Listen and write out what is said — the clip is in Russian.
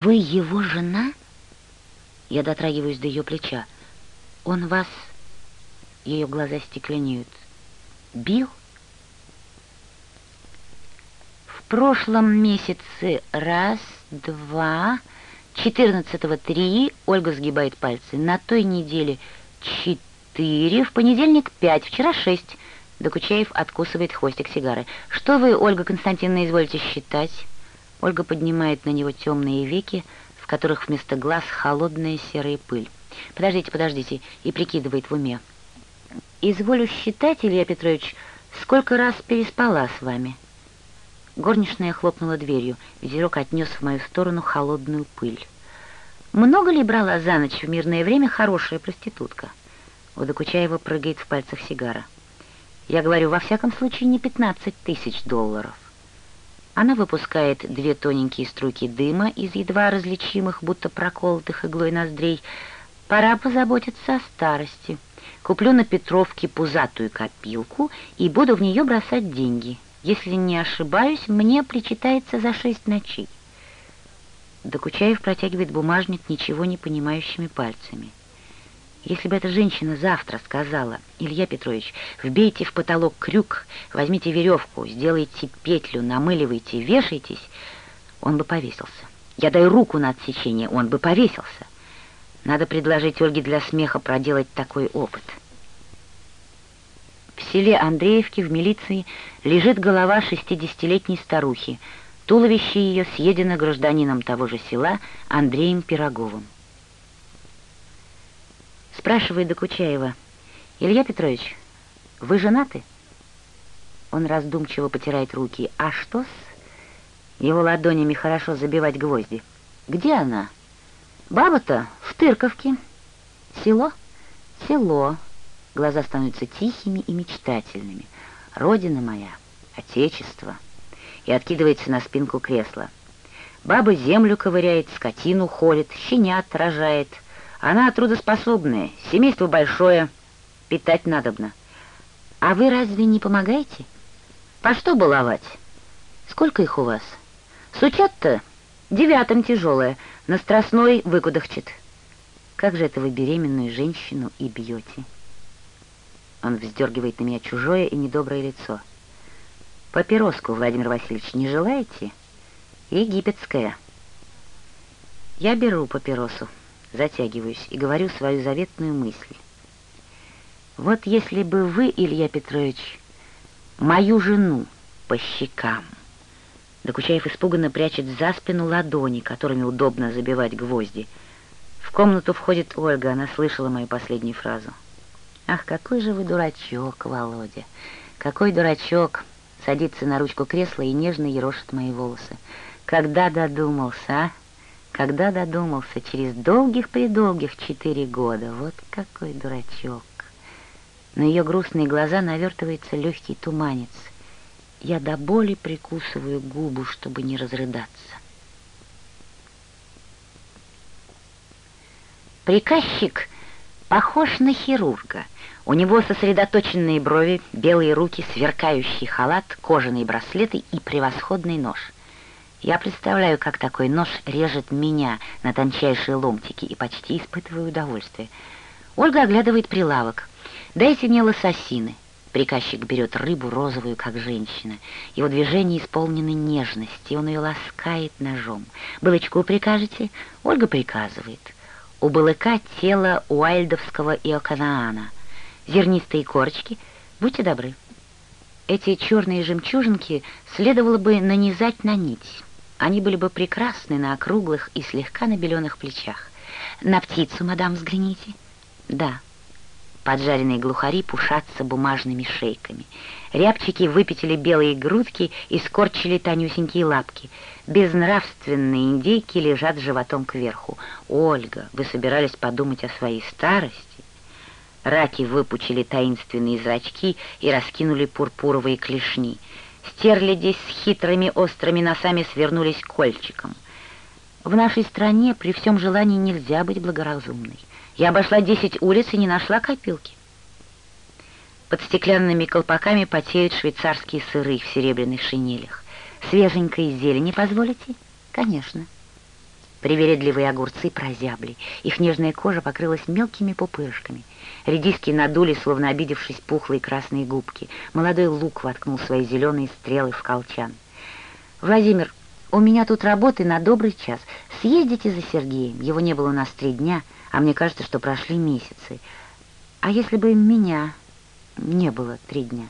Вы его жена? Я дотрагиваюсь до ее плеча. Он вас... Ее глаза стекленеют. Бил? В прошлом месяце раз, два, четырнадцатого три, Ольга сгибает пальцы, на той неделе четыре, в понедельник пять, вчера шесть. Докучаев откусывает хвостик сигары. Что вы, Ольга Константиновна, изволите считать? Ольга поднимает на него темные веки, в которых вместо глаз холодная серая пыль. «Подождите, подождите», и прикидывает в уме. «Изволю считать, Илья Петрович, сколько раз переспала с вами?» Горничная хлопнула дверью, ветерок отнес в мою сторону холодную пыль. «Много ли брала за ночь в мирное время хорошая проститутка?» У Докучаева прыгает в пальцах сигара. «Я говорю, во всяком случае, не пятнадцать тысяч долларов». Она выпускает две тоненькие струйки дыма из едва различимых, будто проколотых иглой ноздрей. Пора позаботиться о старости. Куплю на Петровке пузатую копилку и буду в нее бросать деньги. Если не ошибаюсь, мне причитается за шесть ночей. Докучаев протягивает бумажник ничего не понимающими пальцами. Если бы эта женщина завтра сказала, «Илья Петрович, вбейте в потолок крюк, возьмите веревку, сделайте петлю, намыливайте, вешайтесь», он бы повесился. Я даю руку на отсечение, он бы повесился. Надо предложить Ольге для смеха проделать такой опыт. В селе Андреевке в милиции лежит голова шестидесятилетней старухи. Туловище ее съедено гражданином того же села Андреем Пироговым. Спрашивает Докучаева. «Илья Петрович, вы женаты?» Он раздумчиво потирает руки. «А что с...» Его ладонями хорошо забивать гвозди. «Где она?» «Баба-то в Тырковке». «Село?» «Село». Глаза становятся тихими и мечтательными. «Родина моя, Отечество». И откидывается на спинку кресла. Баба землю ковыряет, скотину холит, щенят рожает — она трудоспособная, семейство большое, питать надобно. А вы разве не помогаете? По что баловать? Сколько их у вас? Сучат-то девятым тяжелое, на страстной выкудахчет. Как же это вы беременную женщину и бьете? Он вздергивает на меня чужое и недоброе лицо. Папироску, Владимир Васильевич, не желаете? Египетская. Я беру папиросу затягиваюсь и говорю свою заветную мысль. Вот если бы вы, Илья Петрович, мою жену по щекам... Докучаев испуганно прячет за спину ладони, которыми удобно забивать гвозди. В комнату входит Ольга, она слышала мою последнюю фразу. «Ах, какой же вы дурачок, Володя! Какой дурачок!» Садится на ручку кресла и нежно ерошит мои волосы. «Когда додумался, а?» Когда додумался, через долгих-предолгих четыре года, вот какой дурачок. На ее грустные глаза навертывается легкий туманец. Я до боли прикусываю губу, чтобы не разрыдаться. Приказчик похож на хирурга. У него сосредоточенные брови, белые руки, сверкающий халат, кожаные браслеты и превосходный нож — я представляю, как такой нож режет меня на тончайшие ломтики и почти испытываю удовольствие. Ольга оглядывает прилавок. «Дайте мне лососины». Приказчик берет рыбу розовую, как женщина. Его движения исполнены нежности, он ее ласкает ножом. «Балычку прикажете?» Ольга приказывает. У балыка тело уайльдовского иоканаана. Зернистые корочки. Будьте добры. Эти черные жемчужинки следовало бы нанизать на нить. Они были бы прекрасны на округлых и слегка набеленных плечах. На птицу, мадам, взгляните. Да. Поджаренные глухари пушатся бумажными шейками. Рябчики выпятили белые грудки и скорчили тонюсенькие лапки. Безнравственные индейки лежат животом кверху. Ольга, вы собирались подумать о своей старости? Раки выпучили таинственные зрачки и раскинули пурпуровые клешни — Стерляди с хитрыми острыми носами свернулись кольчиком. В нашей стране при всем желании нельзя быть благоразумной. Я обошла десять улиц и не нашла копилки. Под стеклянными колпаками потеют швейцарские сыры в серебряных шинелях. Свеженькой зелени позволите? Конечно. Привередливые огурцы прозябли, их нежная кожа покрылась мелкими пупырышками. Редиски надули, словно обидевшись, пухлые красные губки. Молодой лук воткнул свои зеленые стрелы в колчан. «Владимир, у меня тут работы на добрый час. Съездите за Сергеем. Его не было у нас три дня, а мне кажется, что прошли месяцы. А если бы меня не было три дня?»